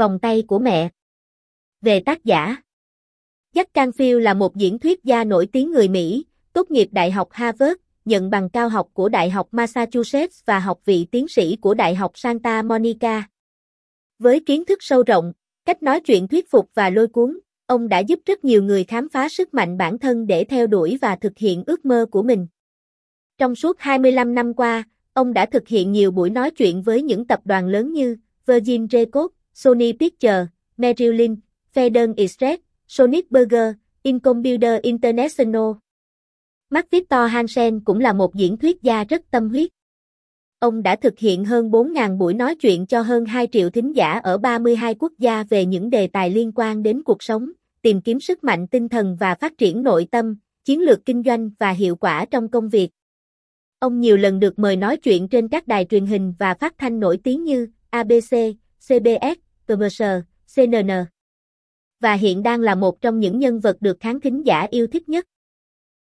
Vòng tay của mẹ Về tác giả Jack Canfield là một diễn thuyết gia nổi tiếng người Mỹ, tốt nghiệp Đại học Harvard, nhận bằng cao học của Đại học Massachusetts và học vị tiến sĩ của Đại học Santa Monica. Với kiến thức sâu rộng, cách nói chuyện thuyết phục và lôi cuốn, ông đã giúp rất nhiều người khám phá sức mạnh bản thân để theo đuổi và thực hiện ước mơ của mình. Trong suốt 25 năm qua, ông đã thực hiện nhiều buổi nói chuyện với những tập đoàn lớn như Virgin Records, Sony Pictures, Merrill Lynch, Federal Express, Sonic Burger, Incombuilder International. Mark Victor Hansen cũng là một diễn thuyết gia rất tâm huyết. Ông đã thực hiện hơn 4.000 buổi nói chuyện cho hơn 2 triệu thính giả ở 32 quốc gia về những đề tài liên quan đến cuộc sống, tìm kiếm sức mạnh tinh thần và phát triển nội tâm, chiến lược kinh doanh và hiệu quả trong công việc. Ông nhiều lần được mời nói chuyện trên các đài truyền hình và phát thanh nổi tiếng như ABC, CBS, TVS, CNN. Và hiện đang là một trong những nhân vật được khán thính giả yêu thích nhất.